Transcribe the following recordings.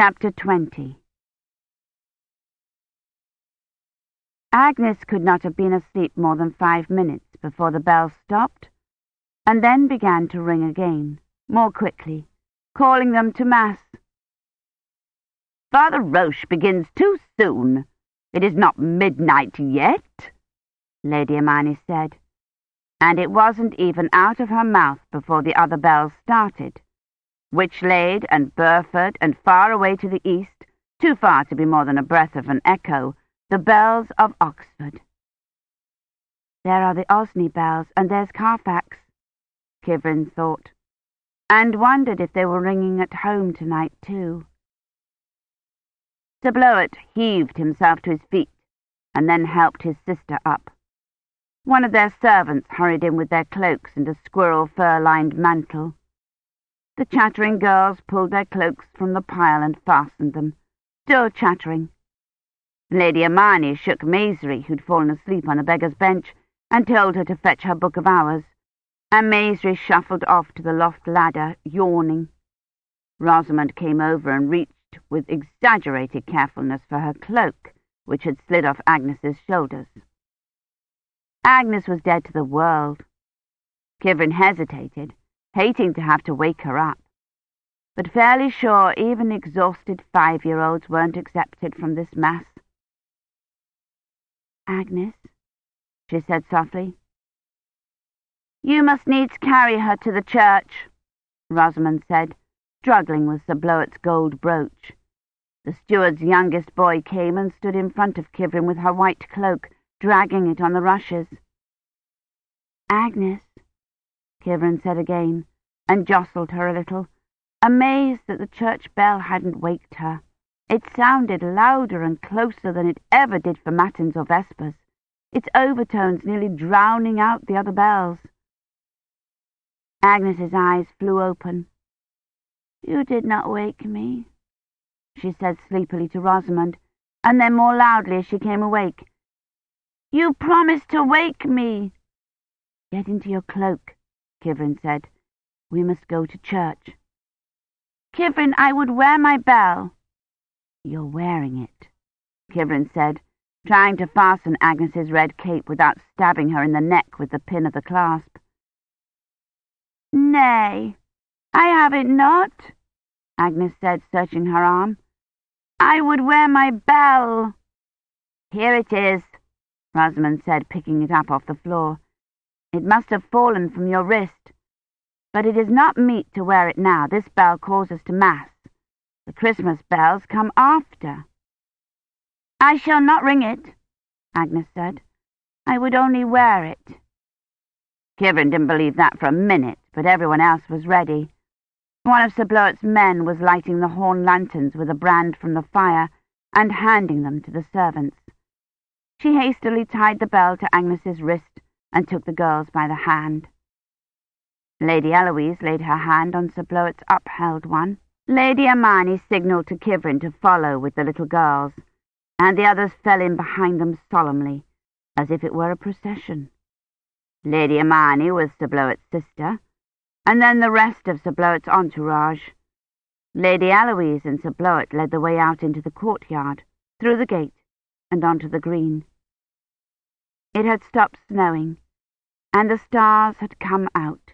Chapter 20 Agnes could not have been asleep more than five minutes before the bell stopped, and then began to ring again, more quickly, calling them to Mass. Father Roche begins too soon. It is not midnight yet, Lady Imeyne said, and it wasn't even out of her mouth before the other bells started. Witchlade and Burford and far away to the east, too far to be more than a breath of an echo, the bells of Oxford. There are the Osney bells, and there's Carfax, Kivrin thought, and wondered if they were ringing at home tonight too. Sir Bloet heaved himself to his feet, and then helped his sister up. One of their servants hurried in with their cloaks and a squirrel fur-lined mantle. The chattering girls pulled their cloaks from the pile and fastened them, still chattering. Lady Imeyne shook Maisry, who'd fallen asleep on a beggar's bench, and told her to fetch her book of hours, and Maisry shuffled off to the loft ladder, yawning. Rosamond came over and reached with exaggerated carefulness for her cloak, which had slid off Agnes's shoulders. Agnes was dead to the world. Kivrin hesitated, hating to have to wake her up, but fairly sure even exhausted five-year-olds weren't accepted from this mass. Agnes, she said softly. You must needs carry her to the church, Rosamond said, struggling with Sir Bloet's gold brooch. The steward's youngest boy came and stood in front of Kivrin with her white cloak, dragging it on the rushes. Agnes, Kivrin said again, and jostled her a little, amazed that the church bell hadn't waked her. It sounded louder and closer than it ever did for matins or vespers, its overtones nearly drowning out the other bells. Agnes's eyes flew open. You did not wake me, she said sleepily to Rosamond, and then more loudly as she came awake. You promised to wake me. Get into your cloak, Kivrin said. We must go to church. Kivrin, I would wear my bell. You're wearing it, Kivrin said, trying to fasten Agnes's red cape without stabbing her in the neck with the pin of the clasp. Nay, I have it not, Agnes said, searching her arm. I would wear my bell. Here it is, Rosamond said, picking it up off the floor. It must have fallen from your wrist. But it is not meet to wear it now. This bell calls us to Mass. The Christmas bells come after. I shall not ring it, Agnes said. I would only wear it. Kivrin didn't believe that for a minute, but everyone else was ready. One of Sir Bloet's men was lighting the horn lanterns with a brand from the fire and handing them to the servants. She hastily tied the bell to Agnes's wrist and took the girls by the hand. Lady Eloise laid her hand on Sir Bloet's upheld one. Lady Imeyne signalled to Kivrin to follow with the little girls, and the others fell in behind them solemnly, as if it were a procession. Lady Imeyne was Sir Bloet's sister, and then the rest of Sir Bloet's entourage. Lady Eloise and Sir Bloet led the way out into the courtyard, through the gate, and onto the green. It had stopped snowing, and the stars had come out.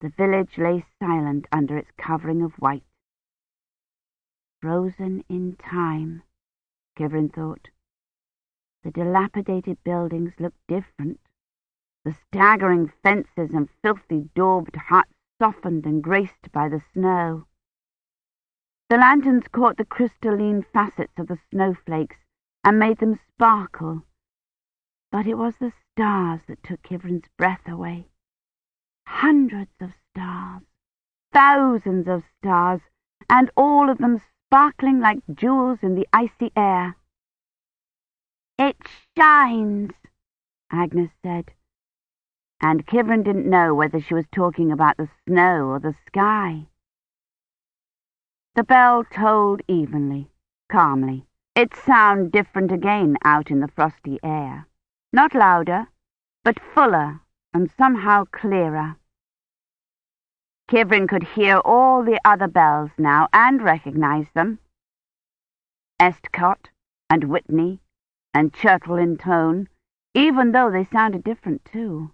The village lay silent under its covering of white. Frozen in time, Kivrin thought. The dilapidated buildings looked different. The staggering fences and filthy daubed huts softened and graced by the snow. The lanterns caught the crystalline facets of the snowflakes and made them sparkle. But it was the stars that took Kivrin's breath away. Hundreds of stars, thousands of stars, and all of them sparkling like jewels in the icy air. It shines, Agnes said and Kivrin didn't know whether she was talking about the snow or the sky. The bell tolled evenly, calmly. It sound different again out in the frosty air. Not louder, but fuller and somehow clearer. Kivrin could hear all the other bells now and recognize them. Estcourt and Whitney and Chirtel-in-Tone, even though they sounded different too.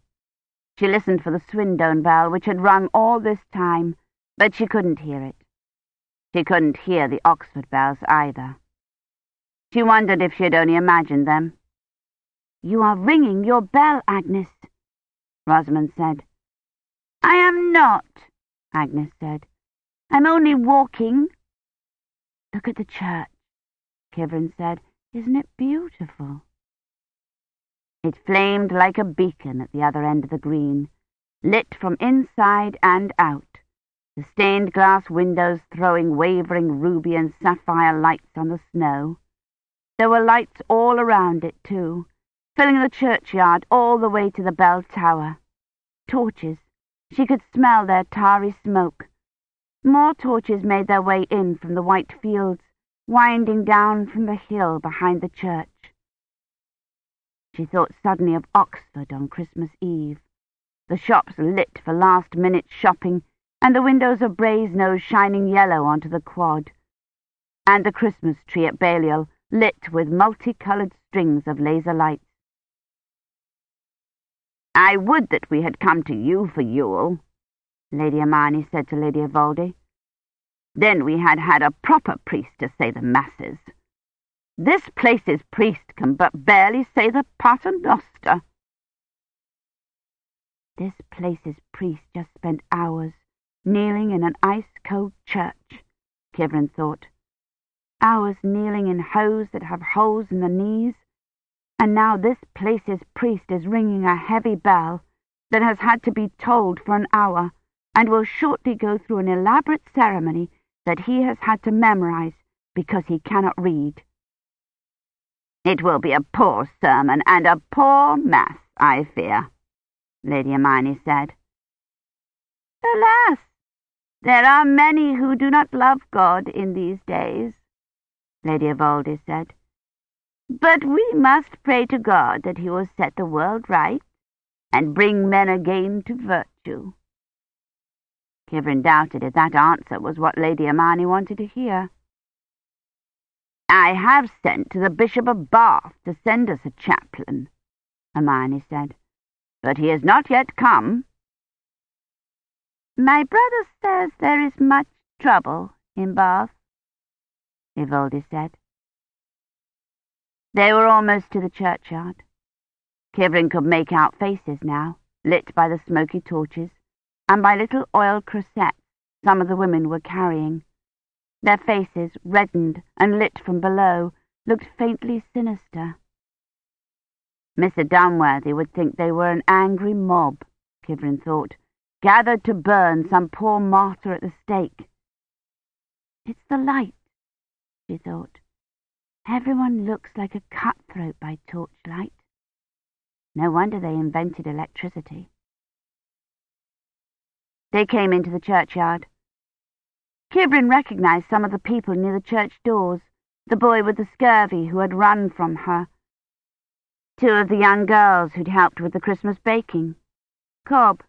She listened for the Swindone bell, which had rung all this time, but she couldn't hear it. She couldn't hear the Oxford bells either. She wondered if she had only imagined them. You are ringing your bell, Agnes, Rosamond said. I am not, Agnes said. I'm only walking. Look at the church, Kivrin said. Isn't it beautiful? It flamed like a beacon at the other end of the green, lit from inside and out, the stained glass windows throwing wavering ruby and sapphire lights on the snow. There were lights all around it, too, filling the churchyard all the way to the bell tower. Torches. She could smell their tarry smoke. More torches made their way in from the white fields, winding down from the hill behind the church. She thought suddenly of Oxford on Christmas Eve, the shops lit for last-minute shopping, and the windows of Brasenose shining yellow onto the quad, and the Christmas tree at Balliol lit with multicoloured strings of laser lights. I would that we had come to you for Yule, Lady Imeyne said to Lady Yvolde. Then we had had a proper priest to say the masses. This place's priest can but barely say the paternoster. This place's priest just spent hours kneeling in an ice-cold church, Kivrin thought. Hours kneeling in hose that have holes in the knees, and now this place's priest is ringing a heavy bell that has had to be tolled for an hour and will shortly go through an elaborate ceremony that he has had to memorize because he cannot read. It will be a poor sermon and a poor mass, I fear, Lady Imeyne said. Alas, there are many who do not love God in these days, Lady Yvolde said. But we must pray to God that he will set the world right and bring men again to virtue. Kivrin doubted if that answer was what Lady Imeyne wanted to hear. I have sent to the Bishop of Bath to send us a chaplain, Imeyne said, but he has not yet come. My brother says there is much trouble in Bath, Yvolde said. They were almost to the churchyard. Kivrin could make out faces now, lit by the smoky torches, and by little oil cressets some of the women were carrying. Their faces, reddened and lit from below, looked faintly sinister. Mr. Dunworthy would think they were an angry mob, Kivrin thought, gathered to burn some poor martyr at the stake. It's the light, she thought. Everyone looks like a cutthroat by torchlight. No wonder they invented electricity. They came into the churchyard. Kivrin recognized some of the people near the church doors, the boy with the scurvy who had run from her, two of the young girls who'd helped with the Christmas baking, Cobb.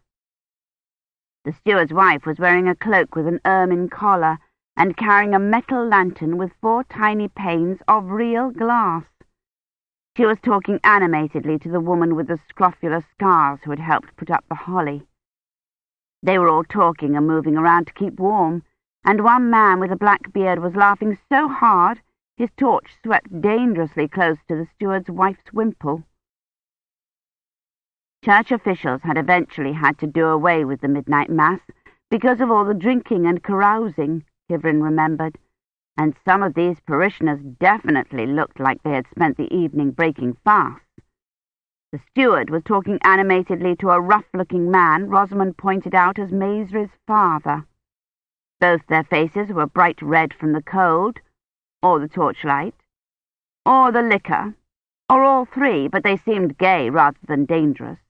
The steward's wife was wearing a cloak with an ermine collar and carrying a metal lantern with four tiny panes of real glass. She was talking animatedly to the woman with the scrofular scars who had helped put up the holly. They were all talking and moving around to keep warm, and one man with a black beard was laughing so hard his torch swept dangerously close to the steward's wife's wimple. Church officials had eventually had to do away with the midnight mass because of all the drinking and carousing, Kivrin remembered, and some of these parishioners definitely looked like they had spent the evening breaking fast. The steward was talking animatedly to a rough-looking man Rosamond pointed out as Maisry's father. Both their faces were bright red from the cold, or the torchlight, or the liquor, or all three, but they seemed gay rather than dangerous.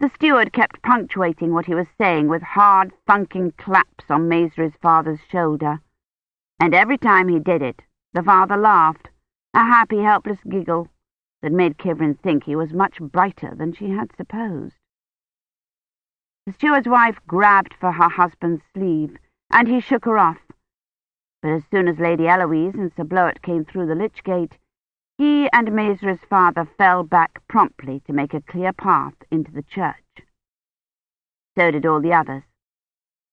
The steward kept punctuating what he was saying with hard, thunking claps on Maisry's father's shoulder, and every time he did it, the father laughed, a happy, helpless giggle that made Kivrin think he was much brighter than she had supposed. The steward's wife grabbed for her husband's sleeve, and he shook her off. But as soon as Lady Eloise and Sir Bloet came through the lich gate, he and Maisry's father fell back promptly to make a clear path into the church. So did all the others,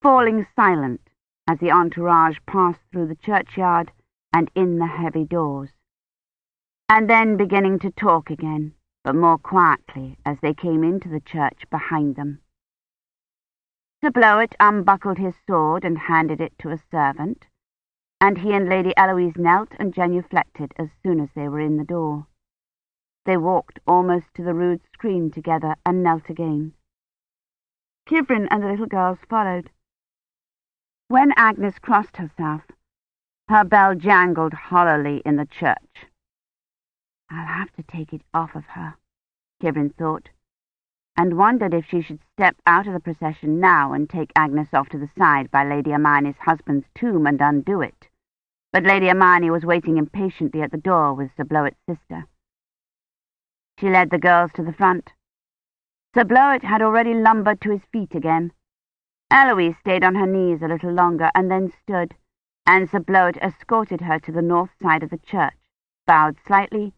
falling silent as the entourage passed through the churchyard and in the heavy doors, and then beginning to talk again, but more quietly as they came into the church behind them. Sir Bloet unbuckled his sword and handed it to a servant, and he and Lady Eloise knelt and genuflected as soon as they were in the door. They walked almost to the rood screen together and knelt again. Kivrin and the little girls followed. When Agnes crossed herself, her bell jangled hollowly in the church. I'll have to take it off of her, Kivrin thought, and wondered if she should step out of the procession now and take Agnes off to the side by Lady Imeyne's husband's tomb and undo it. But Lady Imeyne was waiting impatiently at the door with Sir Bloet's sister. She led the girls to the front. Sir Bloet had already lumbered to his feet again. Eloise stayed on her knees a little longer and then stood, and Sir Bloet escorted her to the north side of the church, bowed slightly,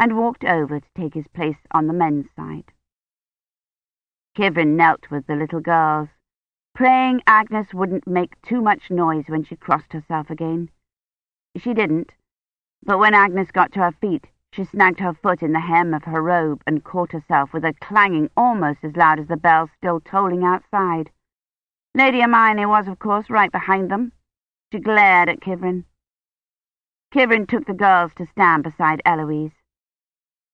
and walked over to take his place on the men's side. Kivrin knelt with the little girls, praying Agnes wouldn't make too much noise when she crossed herself again. She didn't, but when Agnes got to her feet, she snagged her foot in the hem of her robe and caught herself with a clanging almost as loud as the bells still tolling outside. Lady Imeyne was, of course, right behind them. She glared at Kivrin. Kivrin took the girls to stand beside Eloise.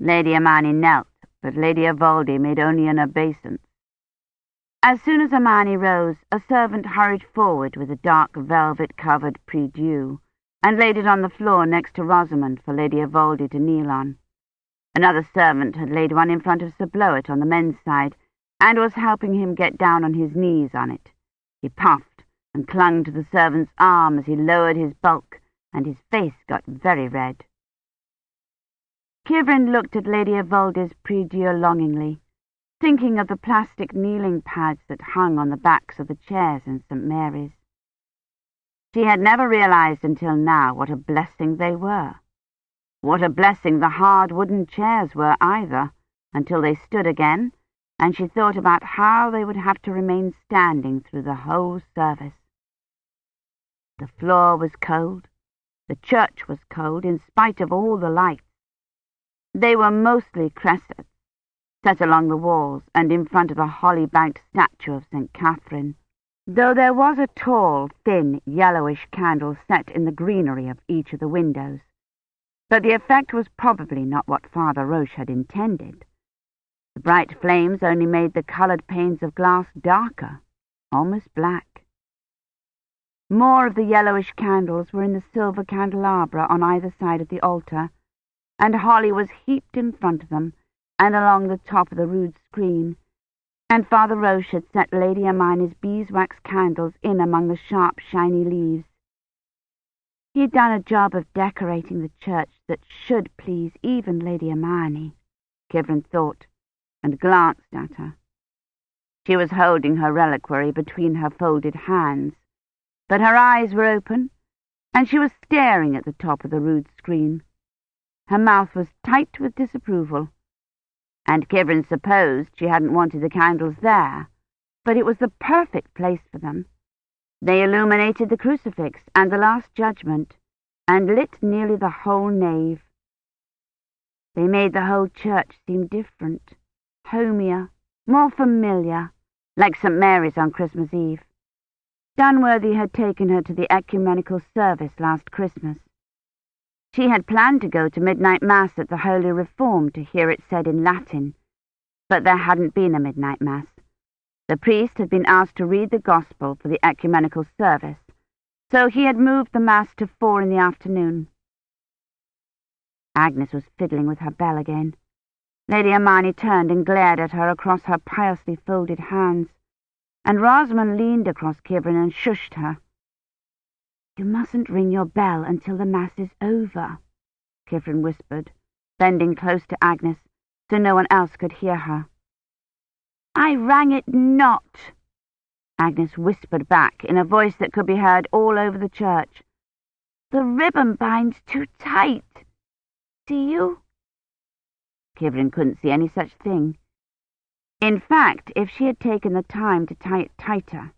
Lady Imeyne knelt, but Lady Yvolde made only an obeisance. As soon as Imeyne rose, a servant hurried forward with a dark velvet-covered prie-dieu, and laid it on the floor next to Rosamond for Lady Yvolde to kneel on. Another servant had laid one in front of Sir Bloet on the men's side, and was helping him get down on his knees on it. He puffed and clung to the servant's arm as he lowered his bulk, and his face got very red. Kivrin looked at Lady Yvolde's prie-dieu longingly, thinking of the plastic kneeling pads that hung on the backs of the chairs in St. Mary's. She had never realized until now what a blessing they were. What a blessing the hard wooden chairs were either, until they stood again and she thought about how they would have to remain standing through the whole service. The floor was cold. The church was cold, in spite of all the lights. They were mostly cressets, set along the walls and in front of a holly-banked statue of St. Catherine, though there was a tall, thin, yellowish candle set in the greenery of each of the windows. But the effect was probably not what Father Roche had intended. The bright flames only made the coloured panes of glass darker, almost black. More of the yellowish candles were in the silver candelabra on either side of the altar, and holly was heaped in front of them and along the top of the rood screen, and Father Roche had set Lady Imeyne's beeswax candles in among the sharp, shiny leaves. He had done a job of decorating the church that should please even Lady Imeyne, Kivrin thought and glanced at her. She was holding her reliquary between her folded hands, but her eyes were open, and she was staring at the top of the rood screen. Her mouth was tight with disapproval, and Kivrin supposed she hadn't wanted the candles there, but it was the perfect place for them. They illuminated the crucifix and the Last Judgment, and lit nearly the whole nave. They made the whole church seem different homier, more familiar, like St. Mary's on Christmas Eve. Dunworthy had taken her to the ecumenical service last Christmas. She had planned to go to midnight mass at the Holy Reform to hear it said in Latin, but there hadn't been a midnight mass. The priest had been asked to read the gospel for the ecumenical service, so he had moved the mass to four in the afternoon. Agnes was fiddling with her bell again. Lady Imeyne turned and glared at her across her piously folded hands, and Rosamond leaned across Kivrin and shushed her. You mustn't ring your bell until the Mass is over, Kivrin whispered, bending close to Agnes so no one else could hear her. I rang it not, Agnes whispered back in a voice that could be heard all over the church. The ribbon binds too tight. See you? Kivrin couldn't see any such thing. In fact, if she had taken the time to tie it tighter,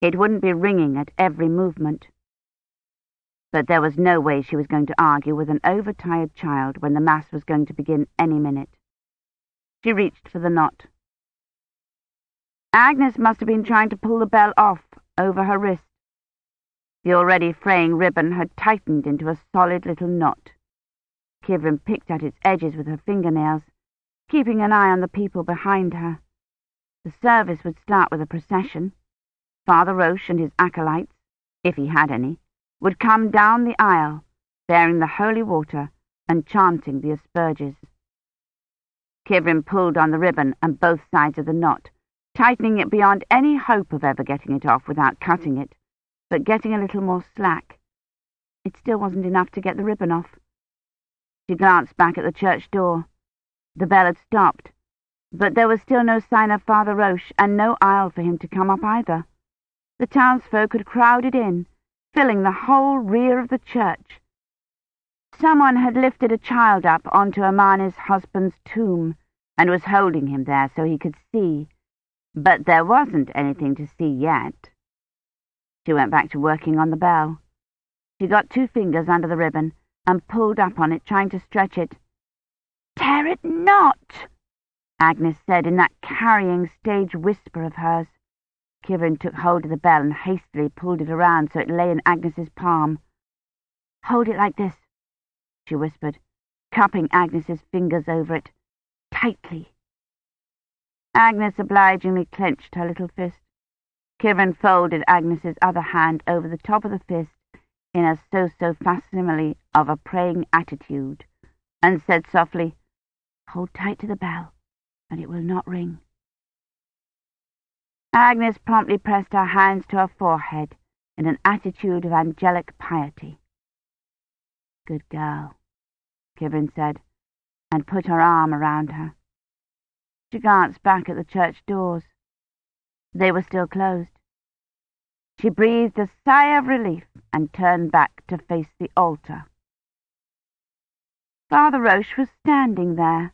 it wouldn't be ringing at every movement. But there was no way she was going to argue with an overtired child when the Mass was going to begin any minute. She reached for the knot. Agnes must have been trying to pull the bell off over her wrist. The already fraying ribbon had tightened into a solid little knot. Kivrin picked at its edges with her fingernails, keeping an eye on the people behind her. The service would start with a procession. Father Roche and his acolytes, if he had any, would come down the aisle, bearing the holy water and chanting the asperges. Kivrin pulled on the ribbon and both sides of the knot, tightening it beyond any hope of ever getting it off without cutting it, but getting a little more slack. It still wasn't enough to get the ribbon off. She glanced back at the church door. The bell had stopped, but there was still no sign of Father Roche and no aisle for him to come up either. The townsfolk had crowded in, filling the whole rear of the church. Someone had lifted a child up onto Imeyne's husband's tomb and was holding him there so he could see, but there wasn't anything to see yet. She went back to working on the bell. She got two fingers under the ribbon and pulled up on it, trying to stretch it. Tear it not, Agnes said in that carrying stage whisper of hers. Kivrin took hold of the bell and hastily pulled it around so it lay in Agnes's palm. Hold it like this, she whispered, cupping Agnes's fingers over it, tightly. Agnes obligingly clenched her little fist. Kivrin folded Agnes's other hand over the top of the fist in a so-so facsimile of a praying attitude, and said softly, Hold tight to the bell, and it will not ring. Agnes promptly pressed her hands to her forehead in an attitude of angelic piety. Good girl, Kivrin said, and put her arm around her. She glanced back at the church doors. They were still closed. She breathed a sigh of relief and turned back to face the altar. Father Roche was standing there.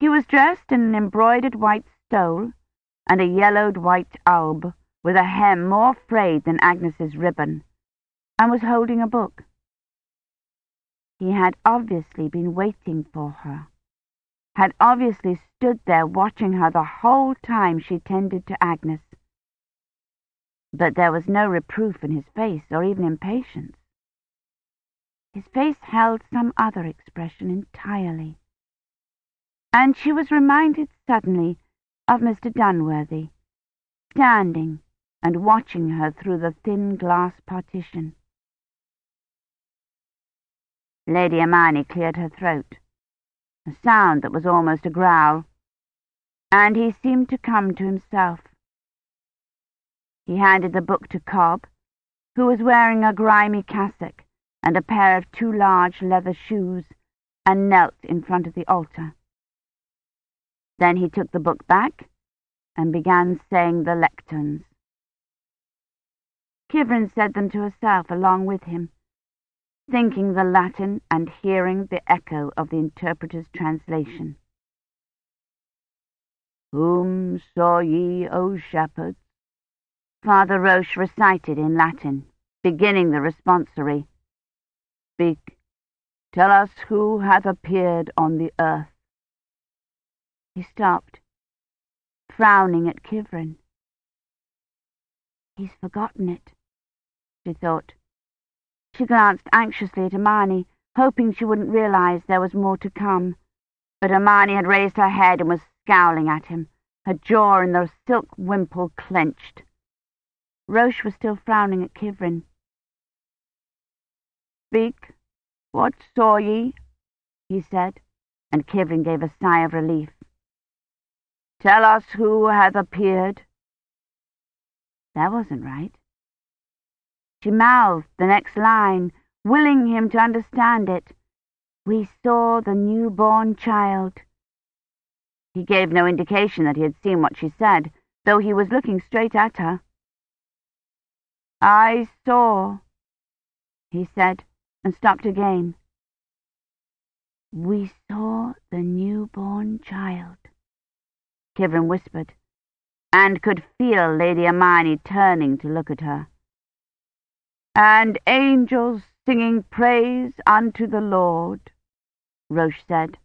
He was dressed in an embroidered white stole and a yellowed white alb with a hem more frayed than Agnes's ribbon, and was holding a book. He had obviously been waiting for her, had obviously stood there watching her the whole time she tended to Agnes. But there was no reproof in his face or even impatience. His face held some other expression entirely. And she was reminded suddenly of Mr. Dunworthy, standing and watching her through the thin glass partition. Lady Imeyne cleared her throat, a sound that was almost a growl, and he seemed to come to himself. He handed the book to Cobb, who was wearing a grimy cassock and a pair of too large leather shoes, and knelt in front of the altar. Then he took the book back and began saying the lecterns. Kivrin said them to herself along with him, thinking the Latin and hearing the echo of the interpreter's translation. Whom saw ye, O shepherds? Father Roche recited in Latin, beginning the responsory. Speak, tell us who hath appeared on the earth. He stopped, frowning at Kivrin. He's forgotten it, she thought. She glanced anxiously at Imeyne, hoping she wouldn't realize there was more to come. But Imeyne had raised her head and was scowling at him, her jaw in the silk wimple clenched. Roche was still frowning at Kivrin. Speak, what saw ye? he said, and Kivrin gave a sigh of relief. Tell us who hath appeared. That wasn't right. She mouthed the next line, willing him to understand it. We saw the newborn child. He gave no indication that he had seen what she said, though he was looking straight at her. I saw, he said, and stopped again. We saw the newborn child, Kivrin whispered, and could feel Lady Imeyne turning to look at her. And angels singing praise unto the Lord, Roche said,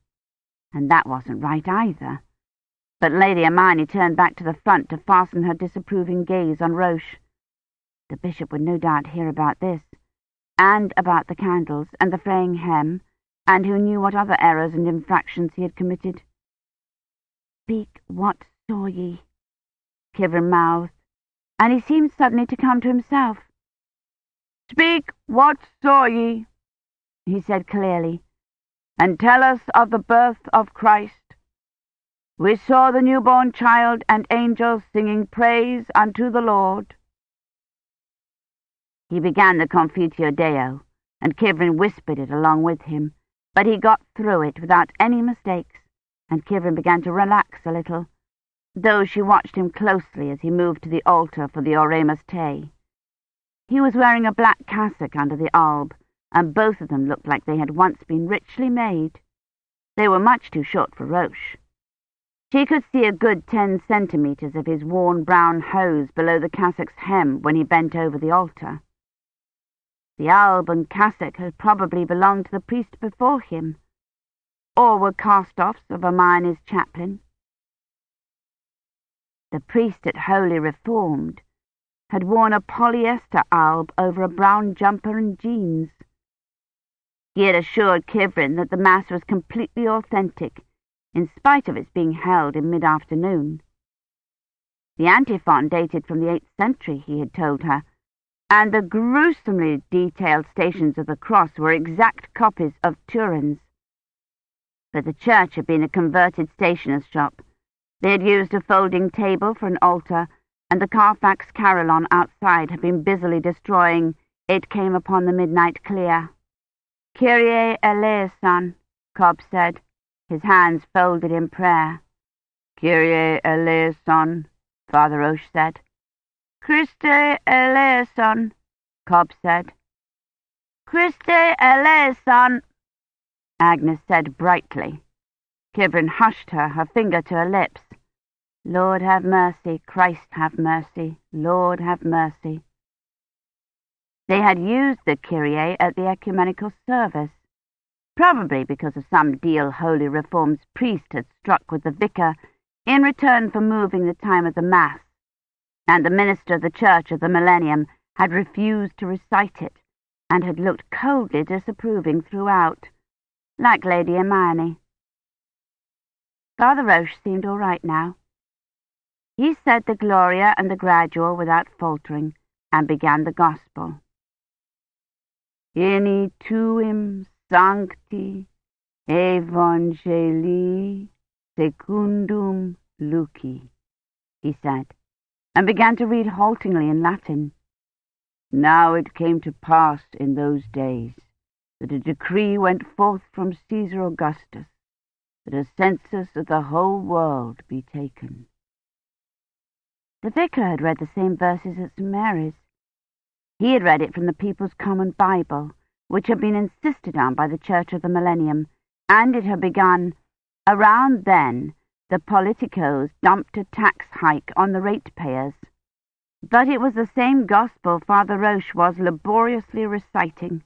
and that wasn't right either. But Lady Imeyne turned back to the front to fasten her disapproving gaze on Roche. The bishop would no doubt hear about this, and about the candles, and the fraying hem, and who knew what other errors and infractions he had committed. Speak, what saw ye? Kivrin mouthed, and he seemed suddenly to come to himself. Speak, what saw ye? he said clearly, and tell us of the birth of Christ. We saw the newborn child and angels singing praise unto the Lord. He began the Confiteor Deo, and Kivrin whispered it along with him, but he got through it without any mistakes, and Kivrin began to relax a little, though she watched him closely as he moved to the altar for the Oremus Te. He was wearing a black cassock under the alb, and both of them looked like they had once been richly made. They were much too short for Roche. She could see a good ten centimetres of his worn brown hose below the cassock's hem when he bent over the altar. The alb and cassock had probably belonged to the priest before him, or were cast-offs of Imeyne's chaplain. The priest at Holy Reformed had worn a polyester alb over a brown jumper and jeans. He had assured Kivrin that the Mass was completely authentic, in spite of its being held in mid-afternoon. The antiphon dated from the eighth century, he had told her, and the gruesomely detailed Stations of the Cross were exact copies of Turin's. But the church had been a converted stationer's shop. They had used a folding table for an altar, and the Carfax carillon outside had been busily destroying It Came Upon the Midnight Clear. Kyrie eleison, Cobb said, his hands folded in prayer. Kyrie eleison, Father Roche said. Christe eleison, Cobb said. Christe eleison, Agnes said brightly. Kivrin hushed her, her finger to her lips. Lord have mercy, Christ have mercy, Lord have mercy. They had used the Kyrie at the ecumenical service, probably because of some deal Holy Reform's priest had struck with the vicar in return for moving the time of the Mass and the minister of the Church of the Millennium had refused to recite it, and had looked coldly disapproving throughout, like Lady Imeyne. Father Roche seemed all right now. He said the Gloria and the Gradual without faltering, and began the Gospel. In tuum sancti evangelii secundum Luci, he said and began to read haltingly in Latin. Now it came to pass in those days that a decree went forth from Caesar Augustus that a census of the whole world be taken. The vicar had read the same verses at St. Mary's. He had read it from the People's Common Bible, which had been insisted on by the Church of the Millennium, and it had begun, Around then the politicos dumped a tax hike on the ratepayers. But it was the same gospel Father Roche was laboriously reciting.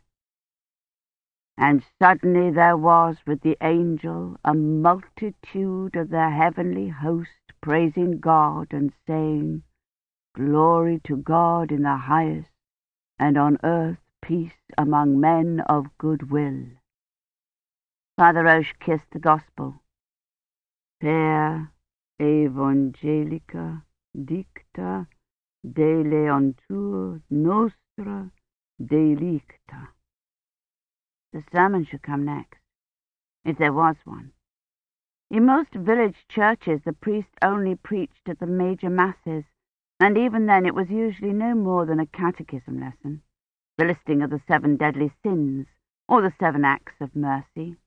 And suddenly there was with the angel a multitude of the heavenly host praising God and saying, Glory to God in the highest, and on earth peace among men of good will. Father Roche kissed the gospel per evangelica dicta deleantur nostra delicta. The sermon should come next, if there was one. In most village churches the priest only preached at the major masses, and even then it was usually no more than a catechism lesson, the listing of the seven deadly sins, or the seven acts of mercy.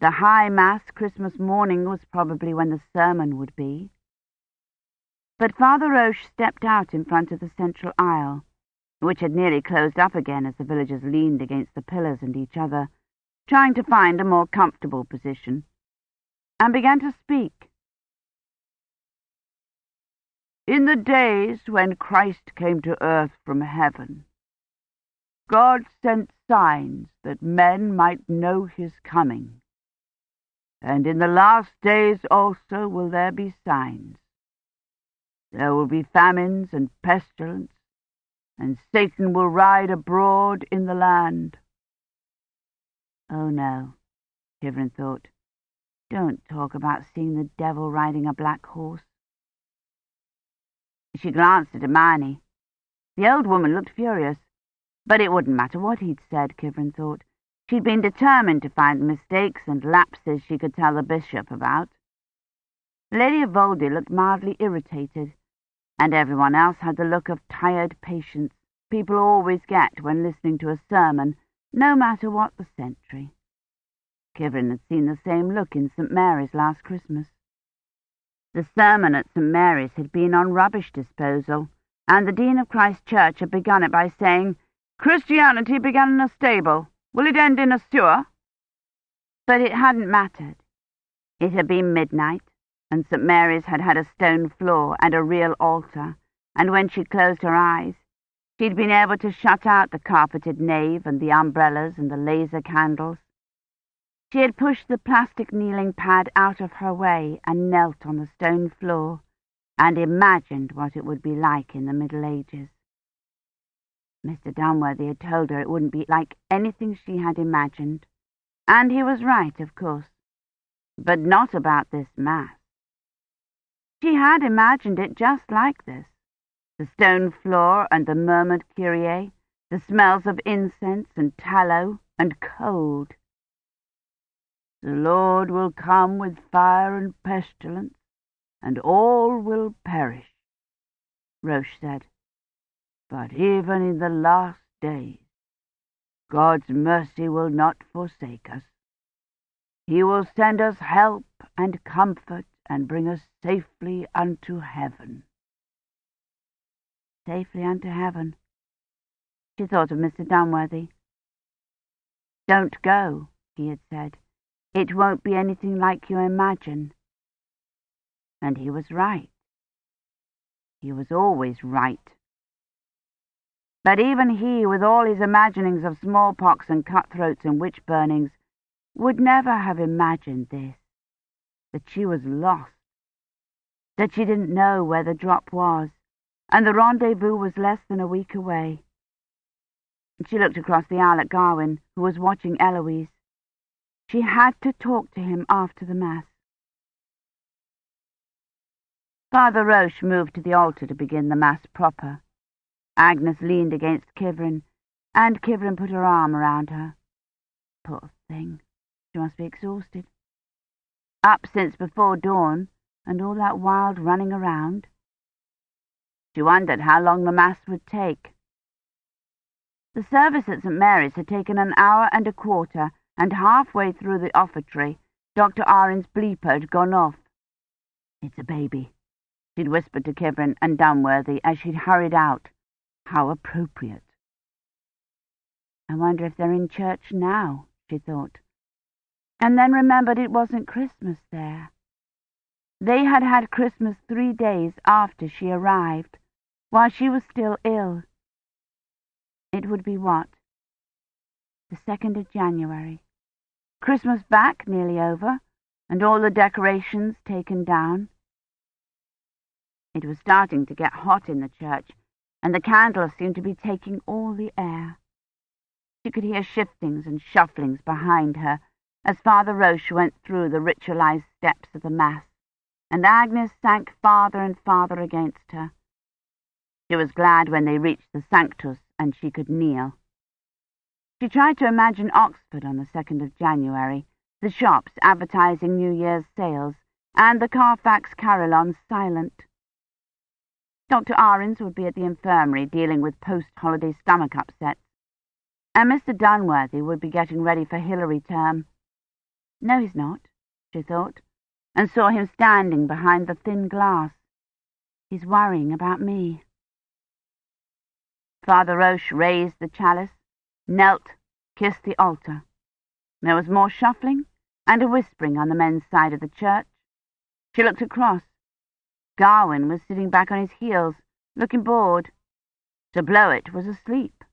The high mass Christmas morning was probably when the sermon would be. But Father Roche stepped out in front of the central aisle, which had nearly closed up again as the villagers leaned against the pillars and each other, trying to find a more comfortable position, and began to speak. In the days when Christ came to earth from heaven, God sent signs that men might know his coming. And in the last days also will there be signs. There will be famines and pestilence, and Satan will ride abroad in the land. Oh no, Kivrin thought. Don't talk about seeing the devil riding a black horse. She glanced at Imeyne. The old woman looked furious. But it wouldn't matter what he'd said, Kivrin thought. She'd been determined to find mistakes and lapses she could tell the bishop about. Lady Yvolde looked mildly irritated, and everyone else had the look of tired patience people always get when listening to a sermon, no matter what the century. Kivrin had seen the same look in St. Mary's last Christmas. The sermon at St. Mary's had been on rubbish disposal, and the Dean of Christ Church had begun it by saying, Christianity began in a stable. Will it end in a sewer? But it hadn't mattered. It had been midnight, and St. Mary's had had a stone floor and a real altar, and when she closed her eyes, she'd been able to shut out the carpeted nave and the umbrellas and the laser candles. She had pushed the plastic kneeling pad out of her way and knelt on the stone floor and imagined what it would be like in the Middle Ages. Mr. Dunworthy had told her it wouldn't be like anything she had imagined, and he was right, of course, but not about this Mass. She had imagined it just like this, the stone floor and the murmured Kyrie, the smells of incense and tallow and cold. The Lord will come with fire and pestilence, and all will perish, Roche said. But even in the last days, God's mercy will not forsake us. He will send us help and comfort and bring us safely unto heaven. Safely unto heaven. She thought of Mr. Dunworthy. Don't go, he had said. It won't be anything like you imagine. And he was right. He was always right. But even he, with all his imaginings of smallpox and cutthroats and witch burnings, would never have imagined this, that she was lost, that she didn't know where the drop was, and the rendezvous was less than a week away. She looked across the aisle at Gawyn, who was watching Eloise. She had to talk to him after the Mass. Father Roche moved to the altar to begin the Mass proper. Agnes leaned against Kivrin, and Kivrin put her arm around her. Poor thing, she must be exhausted. Up since before dawn, and all that wild running around. She wondered how long the Mass would take. The service at St. Mary's had taken an hour and a quarter, and halfway through the offertory, Dr. Ahrens' bleeper had gone off. It's a baby, she'd whispered to Kivrin and Dunworthy as she'd hurried out. How appropriate. I wonder if they're in church now, she thought, and then remembered it wasn't Christmas there. They had had Christmas three days after she arrived, while she was still ill. It would be what? The second of January. Christmas back nearly over, and all the decorations taken down. It was starting to get hot in the church, and the candles seemed to be taking all the air. She could hear shiftings and shufflings behind her as Father Roche went through the ritualized steps of the Mass, and Agnes sank farther and farther against her. She was glad when they reached the Sanctus and she could kneel. She tried to imagine Oxford on the 2nd of January, the shops advertising New Year's sales, and the Carfax Carillon silent. Dr. Ahrens would be at the infirmary dealing with post-holiday stomach upsets, and Mr. Dunworthy would be getting ready for Hilary term. No, he's not, she thought, and saw him standing behind the thin glass. He's worrying about me. Father Roche raised the chalice, knelt, kissed the altar. There was more shuffling and a whispering on the men's side of the church. She looked across. Gawyn was sitting back on his heels, looking bored. Sir Bloet was asleep.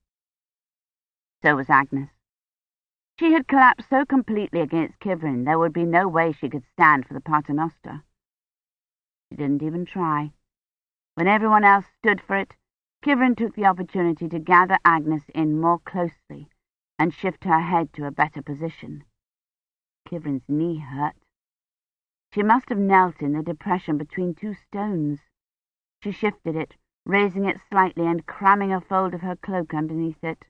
So was Agnes. She had collapsed so completely against Kivrin there would be no way she could stand for the paternoster. She didn't even try. When everyone else stood for it, Kivrin took the opportunity to gather Agnes in more closely and shift her head to a better position. Kivrin's knee hurt. She must have knelt in the depression between two stones. She shifted it, raising it slightly and cramming a fold of her cloak underneath it.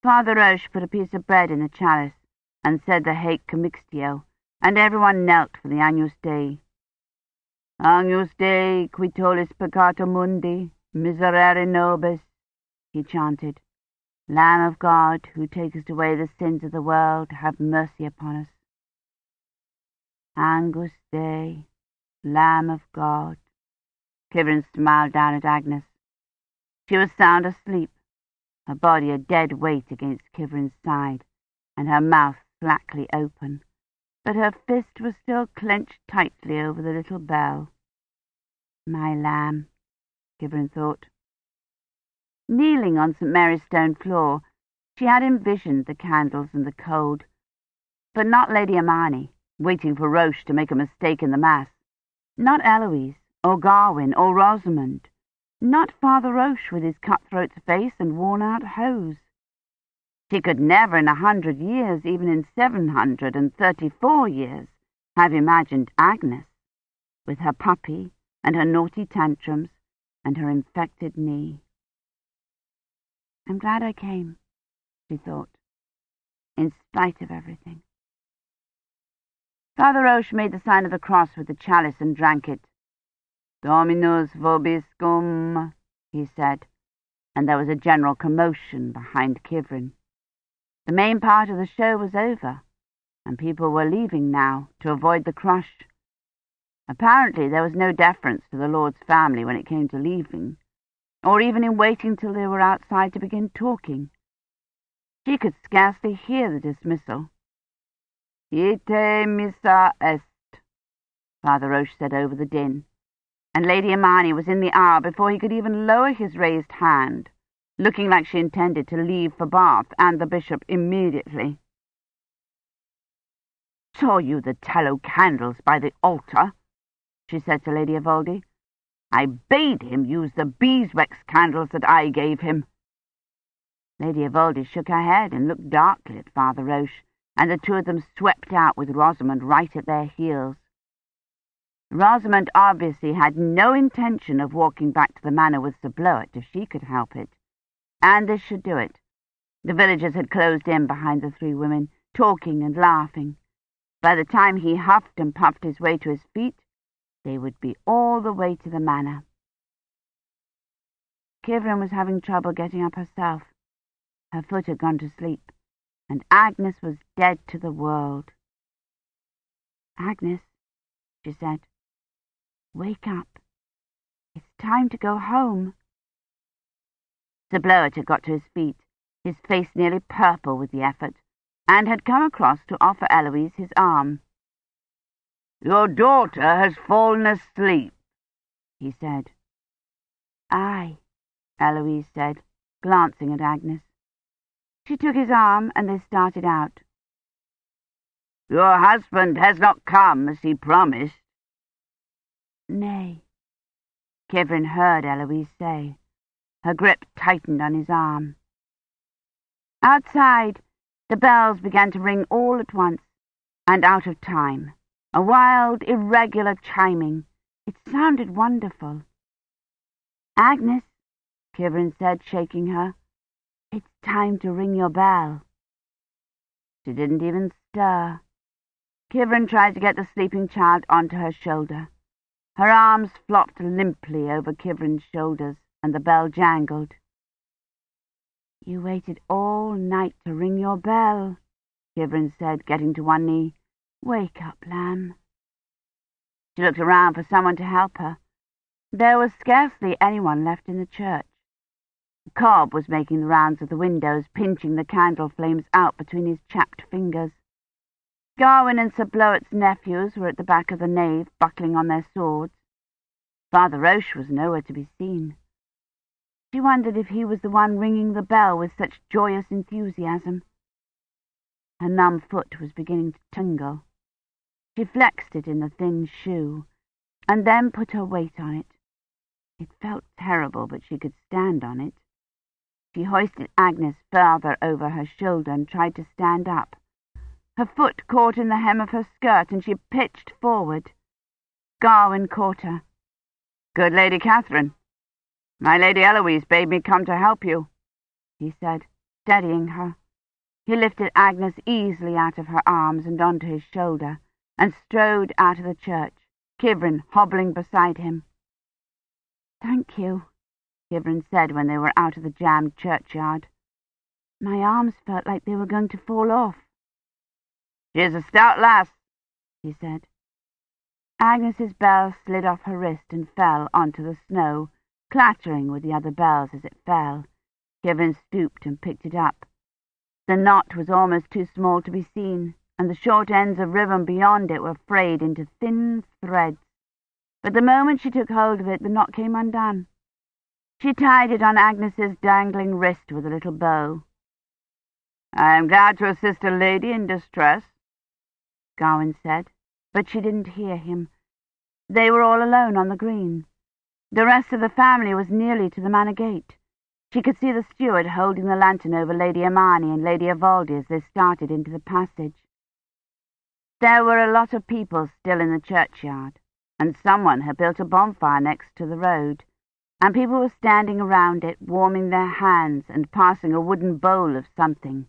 Father Roche put a piece of bread in the chalice and said the Haec Commixtio, and everyone knelt for the Agnus Dei. Agnus Dei, qui tollis peccata mundi, miserere nobis, he chanted. Lamb of God, who takest away the sins of the world, have mercy upon us. Agnus Dei, Lamb of God. Kivrin smiled down at Agnes. She was sound asleep, her body a dead weight against Kivrin's side, and her mouth slackly open, but her fist was still clenched tightly over the little bell. My lamb, Kivrin thought. Kneeling on St. Mary's stone floor, she had envisioned the candles and the cold, but not Lady Imeyne, waiting for Roche to make a mistake in the Mass, not Eloise, or Gawyn, or Rosamond, not Father Roche with his cutthroat's face and worn-out hose. She could never in a hundred years, even in seven hundred and thirty-four years, have imagined Agnes, with her puppy and her naughty tantrums and her infected knee. I'm glad I came, she thought, in spite of everything. Father Roche made the sign of the cross with the chalice and drank it. Dominus vobiscum, he said, and there was a general commotion behind Kivrin. The main part of the show was over, and people were leaving now to avoid the crush. Apparently there was no deference to the Lord's family when it came to leaving or even in waiting till they were outside to begin talking. She could scarcely hear the dismissal. Ite missa est, Father Roche said over the din, and Lady Imeyne was in the hour before he could even lower his raised hand, looking like she intended to leave for Bath and the bishop immediately. Saw you the tallow candles by the altar? she said to Lady Yvolde. I bade him use the beeswax candles that I gave him. Lady Yvolde shook her head and looked darkly at Father Roche, and the two of them swept out with Rosamond right at their heels. Rosamond obviously had no intention of walking back to the manor with Sir Bloet if she could help it, and this should do it. The villagers had closed in behind the three women, talking and laughing. By the time he huffed and puffed his way to his feet, they would be all the way to the manor. Kivrin was having trouble getting up herself. Her foot had gone to sleep, and Agnes was dead to the world. Agnes, she said, wake up. It's time to go home. Sir Bloet had got to his feet, his face nearly purple with the effort, and had come across to offer Eloise his arm. Your daughter has fallen asleep, he said. Aye, Eloise said, glancing at Agnes. She took his arm, and they started out. Your husband has not come, as he promised. Nay, Kivrin heard Eloise say. Her grip tightened on his arm. Outside, the bells began to ring all at once, and out of time. A wild, irregular chiming. It sounded wonderful. Agnes, Kivrin said, shaking her, it's time to ring your bell. She didn't even stir. Kivrin tried to get the sleeping child onto her shoulder. Her arms flopped limply over Kivrin's shoulders, and the bell jangled. You waited all night to ring your bell, Kivrin said, getting to one knee. Wake up, lamb. She looked around for someone to help her, There was scarcely anyone left in the church. Cobb was making the rounds of the windows, pinching the candle flames out between his chapped fingers. Gawyn and Sir Bloet's nephews were at the back of the nave, buckling on their swords. Father Roche was nowhere to be seen. She wondered if he was the one ringing the bell with such joyous enthusiasm. Her numb foot was beginning to tingle. She flexed it in the thin shoe, and then put her weight on it. It felt terrible, but she could stand on it. She hoisted Agnes further over her shoulder and tried to stand up. Her foot caught in the hem of her skirt, and she pitched forward. Gawyn caught her. Good Lady Catherine, my Lady Eloise bade me come to help you, he said, steadying her. He lifted Agnes easily out of her arms and onto his shoulder, and strode out of the church, Kivrin hobbling beside him. Thank you, Kivrin said when they were out of the jammed churchyard. My arms felt like they were going to fall off. She is a stout lass, he said. Agnes's bell slid off her wrist and fell onto the snow, clattering with the other bells as it fell. Kivrin stooped and picked it up. The knot was almost too small to be seen, and the short ends of ribbon beyond it were frayed into thin threads. But the moment she took hold of it, the knot came undone. She tied it on Agnes's dangling wrist with a little bow. I am glad to assist a lady in distress, Gawyn said, but she didn't hear him. They were all alone on the green. The rest of the family was nearly to the manor gate. She could see the steward holding the lantern over Lady Imeyne and Lady Yvolde as they started into the passage. There were a lot of people still in the churchyard, and someone had built a bonfire next to the road, and people were standing around it, warming their hands and passing a wooden bowl of something.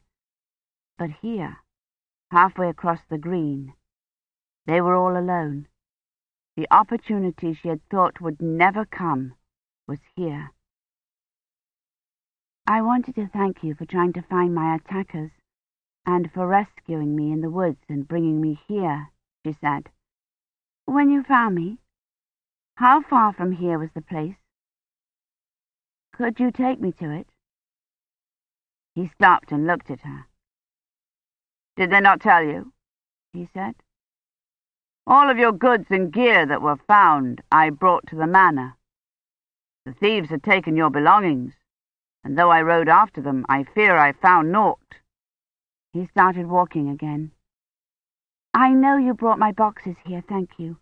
But here, halfway across the green, they were all alone. The opportunity she had thought would never come was here. I wanted to thank you for trying to find my attackers, and for rescuing me in the woods and bringing me here, she said. When you found me, how far from here was the place? Could you take me to it? He stopped and looked at her. Did they not tell you? he said. All of your goods and gear that were found I brought to the manor. The thieves had taken your belongings, and though I rode after them, I fear I found naught. He started walking again. I know you brought my boxes here, thank you.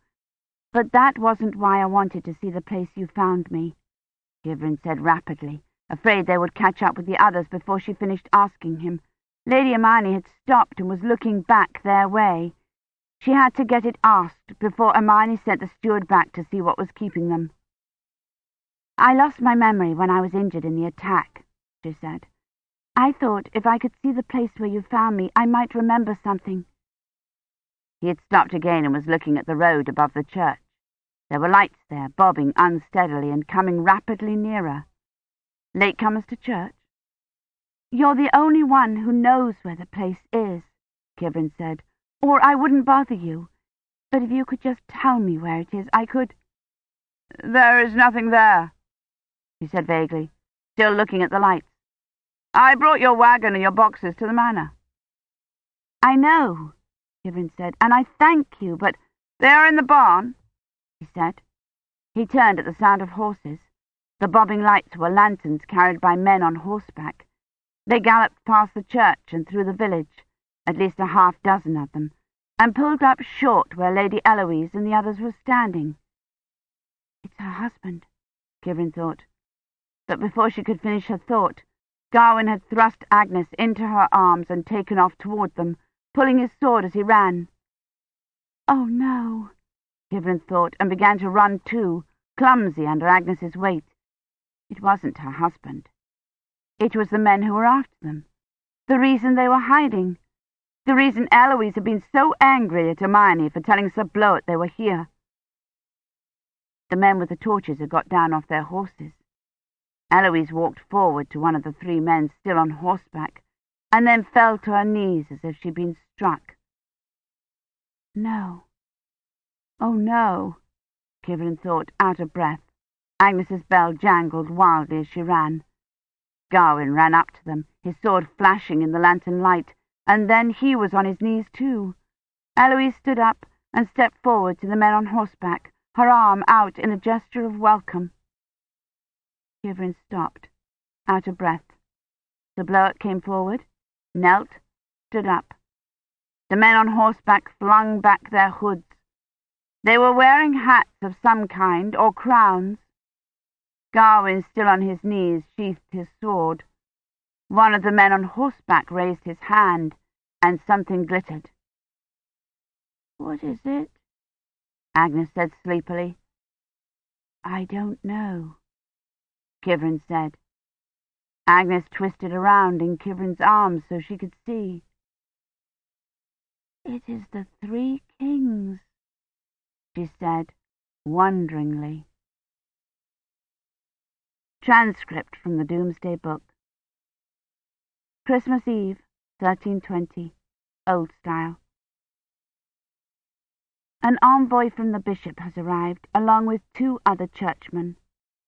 But that wasn't why I wanted to see the place you found me, Kivrin said rapidly, afraid they would catch up with the others before she finished asking him. Lady Imeyne had stopped and was looking back their way. She had to get it asked before Imeyne sent the steward back to see what was keeping them. I lost my memory when I was injured in the attack, she said. I thought if I could see the place where you found me, I might remember something. He had stopped again and was looking at the road above the church. There were lights there, bobbing unsteadily and coming rapidly nearer. Latecomers to church? You're the only one who knows where the place is, Kivrin said, or I wouldn't bother you. But if you could just tell me where it is, I could... There is nothing there, he said vaguely, still looking at the lights. I brought your wagon and your boxes to the manor. I know, Kivrin said, and I thank you, but... They are in the barn, he said. He turned at the sound of horses. The bobbing lights were lanterns carried by men on horseback. They galloped past the church and through the village at least a half dozen of them, and pulled up short where Lady Eloise and the others were standing. It's her husband, Kivrin thought. But before she could finish her thought, Gawyn had thrust Agnes into her arms and taken off toward them, pulling his sword as he ran. Oh, no, Kivrin thought, and began to run too, clumsy under Agnes's weight. It wasn't her husband. It was the men who were after them, the reason they were hiding, the reason Eloise had been so angry at Imeyne for telling Sir Bloet they were here. The men with the torches had got down off their horses. Eloise walked forward to one of the three men still on horseback, and then fell to her knees as if she'd been struck. No. Oh, no, Kivrin thought, out of breath. Agnes's bell jangled wildly as she ran. Gawyn ran up to them, his sword flashing in the lantern light, and then he was on his knees too. Eloise stood up and stepped forward to the men on horseback, her arm out in a gesture of welcome. Kivrin stopped, out of breath. The blower came forward, knelt, stood up. The men on horseback flung back their hoods. They were wearing hats of some kind, or crowns. Gawyn, still on his knees, sheathed his sword. One of the men on horseback raised his hand, and something glittered. What is it? Agnes said sleepily. I don't know, Kivrin said. Agnes twisted around in Kivrin's arms so she could see. It is the Three Kings, she said, wonderingly. Transcript from the Doomsday Book Christmas Eve, 1320, Old Style. An envoy from the bishop has arrived, along with two other churchmen.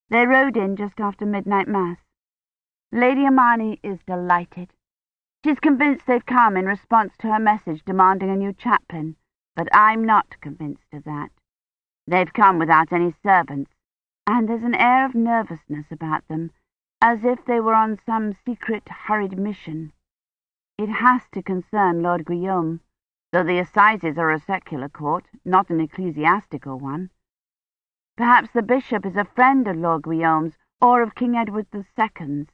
They rode in just after midnight mass. Lady Imeyne is delighted. She's convinced they've come in response to her message demanding a new chaplain, but I'm not convinced of that. They've come without any servants, and there's an air of nervousness about them, as if they were on some secret, hurried mission. It has to concern Lord Guillaume, though the assizes are a secular court, not an ecclesiastical one. Perhaps the bishop is a friend of Lord Guillaume's or of King Edward II's,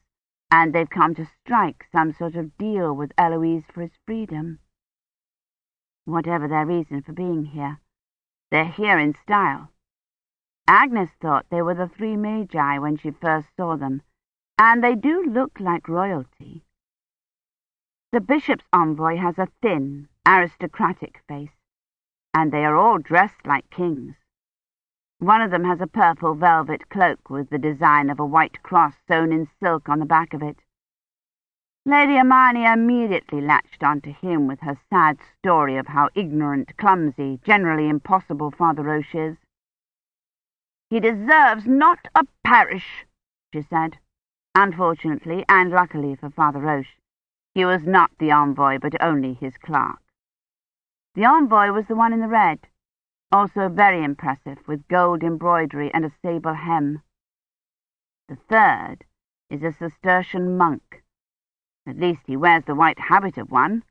and they've come to strike some sort of deal with Eloise for his freedom. Whatever their reason for being here, they're here in style. Agnes thought they were the three magi when she first saw them, and they do look like royalty. The bishop's envoy has a thin, aristocratic face, and they are all dressed like kings. One of them has a purple velvet cloak with the design of a white cross sewn in silk on the back of it. Lady Imeyne immediately latched onto him with her sad story of how ignorant, clumsy, generally impossible Father Roche is. He deserves not a parish, she said. Unfortunately, and luckily for Father Roche, he was not the envoy, but only his clerk. The envoy was the one in the red, also very impressive, with gold embroidery and a sable hem. The third is a Cistercian monk. At least he wears the white habit of one,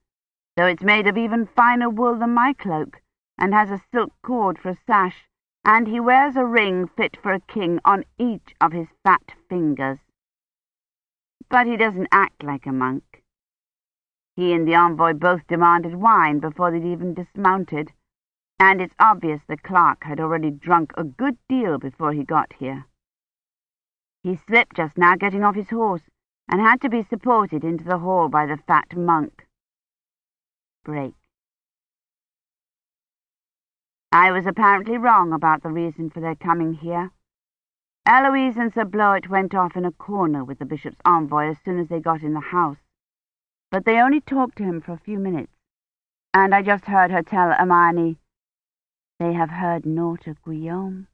though it's made of even finer wool than my cloak, and has a silk cord for a sash, and he wears a ring fit for a king on each of his fat fingers. But he doesn't act like a monk. He and the envoy both demanded wine before they'd even dismounted, and it's obvious the clerk had already drunk a good deal before he got here. He slipped just now getting off his horse, and had to be supported into the hall by the fat monk. Break. I was apparently wrong about the reason for their coming here. Eloise and Sir Bloet went off in a corner with the bishop's envoy as soon as they got in the house but they only talked to him for a few minutes, and I just heard her tell Imeyne, they have heard naught of Guillaume.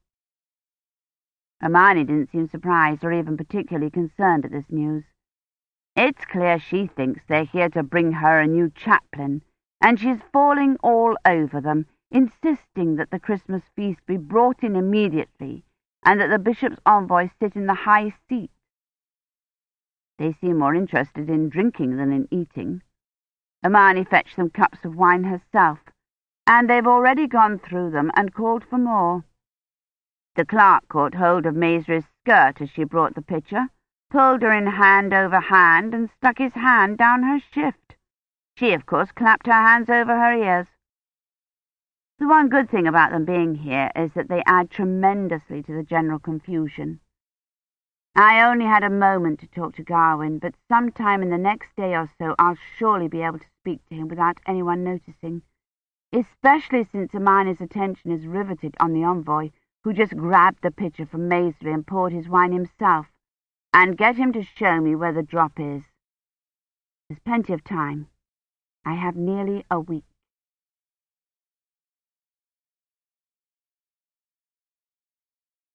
Imeyne didn't seem surprised or even particularly concerned at this news. It's clear she thinks they're here to bring her a new chaplain, and she's falling all over them, insisting that the Christmas feast be brought in immediately, and that the bishop's envoy sit in the high seat. They seem more interested in drinking than in eating. Imeyne fetched them cups of wine herself, and they've already gone through them and called for more. The clerk caught hold of Maisry's skirt as she brought the pitcher, pulled her in hand over hand, and stuck his hand down her shift. She, of course, clapped her hands over her ears. The one good thing about them being here is that they add tremendously to the general confusion. I only had a moment to talk to Gawyn, but sometime in the next day or so I'll surely be able to speak to him without anyone noticing, especially since Imeyne's attention is riveted on the envoy, who just grabbed the pitcher from Maisry and poured his wine himself, and get him to show me where the drop is. There's plenty of time. I have nearly a week.